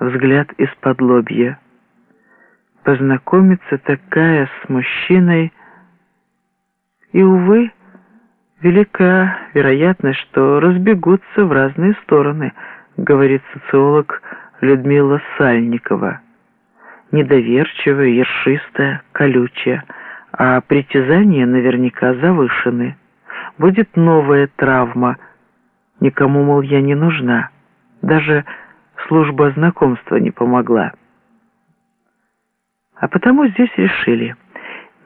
взгляд из-под лобья. Познакомиться такая с мужчиной, и, увы, велика вероятность, что разбегутся в разные стороны, говорит социолог Людмила Сальникова. Недоверчивая, ершистая, колючая, а притязания наверняка завышены. Будет новая травма. Никому, мол, я не нужна. Даже служба знакомства не помогла. А потому здесь решили,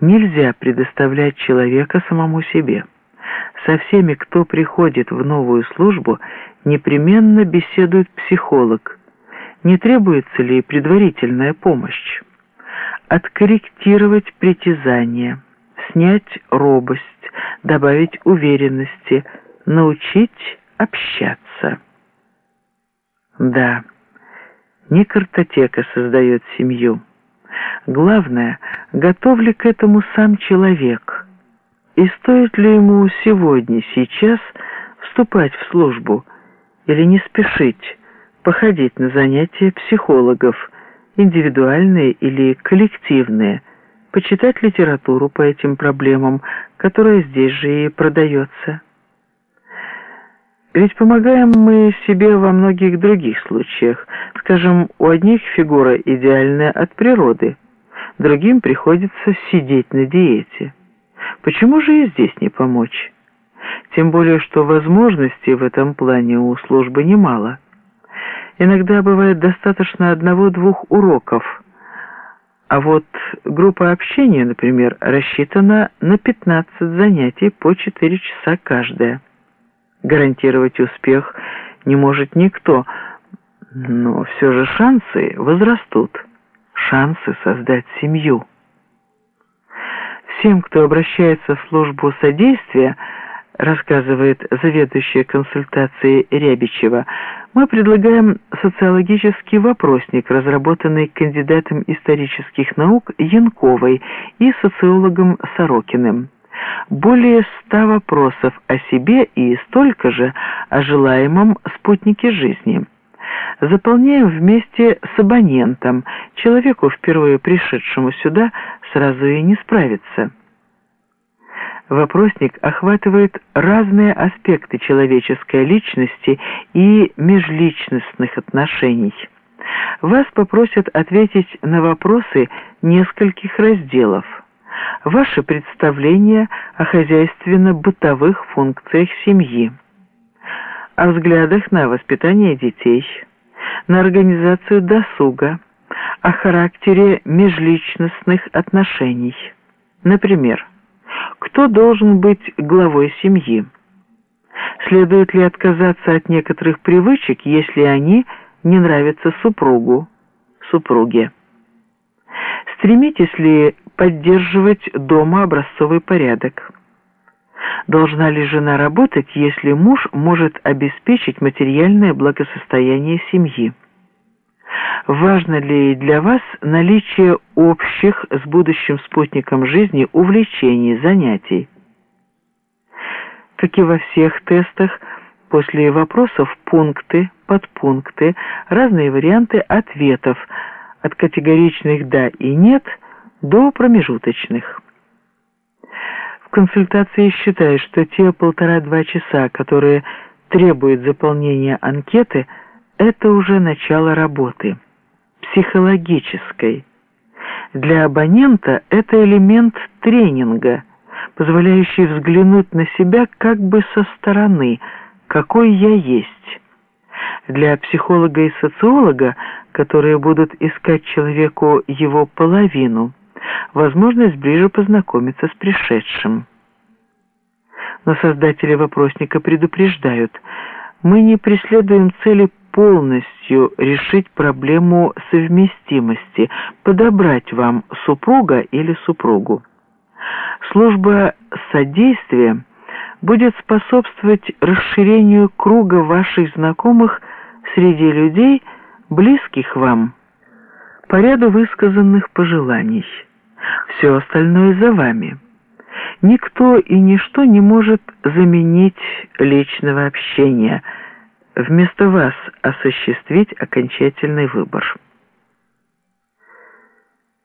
нельзя предоставлять человека самому себе. Со всеми, кто приходит в новую службу, непременно беседует психолог. Не требуется ли предварительная помощь? Откорректировать притязания, снять робость, добавить уверенности, научить общаться. Да, не картотека создает семью. Главное, готов ли к этому сам человек? И стоит ли ему сегодня, сейчас вступать в службу или не спешить, походить на занятия психологов, индивидуальные или коллективные, почитать литературу по этим проблемам, которая здесь же и продается? Ведь помогаем мы себе во многих других случаях. Скажем, у одних фигура идеальная от природы, другим приходится сидеть на диете. Почему же и здесь не помочь? Тем более, что возможностей в этом плане у службы немало. Иногда бывает достаточно одного-двух уроков, а вот группа общения, например, рассчитана на 15 занятий по 4 часа каждая. Гарантировать успех не может никто, но все же шансы возрастут, шансы создать семью. Всем, кто обращается в службу содействия, рассказывает заведующая консультацией Рябичева, мы предлагаем социологический вопросник, разработанный кандидатом исторических наук Янковой и социологом Сорокиным более ста вопросов о себе и столько же о желаемом спутнике жизни. Заполняем вместе с абонентом. Человеку, впервые пришедшему сюда, сразу и не справиться. Вопросник охватывает разные аспекты человеческой личности и межличностных отношений. Вас попросят ответить на вопросы нескольких разделов – Ваше представление о хозяйственно-бытовых функциях семьи, о взглядах на воспитание детей, на организацию досуга, о характере межличностных отношений. Например, кто должен быть главой семьи? Следует ли отказаться от некоторых привычек, если они не нравятся супругу, супруге? Стремитесь ли поддерживать дома образцовый порядок. Должна ли жена работать, если муж может обеспечить материальное благосостояние семьи? Важно ли для вас наличие общих с будущим спутником жизни увлечений, занятий? Как и во всех тестах, после вопросов пункты, подпункты, разные варианты ответов от категоричных «да» и «нет» до промежуточных. В консультации считают, что те полтора-два часа, которые требуют заполнения анкеты, это уже начало работы, психологической. Для абонента это элемент тренинга, позволяющий взглянуть на себя как бы со стороны, какой я есть. Для психолога и социолога, которые будут искать человеку его половину – возможность ближе познакомиться с пришедшим. Но создатели вопросника предупреждают, мы не преследуем цели полностью решить проблему совместимости, подобрать вам супруга или супругу. Служба содействия будет способствовать расширению круга ваших знакомых среди людей, близких вам, по ряду высказанных пожеланий. Все остальное за вами. Никто и ничто не может заменить личного общения, вместо вас осуществить окончательный выбор.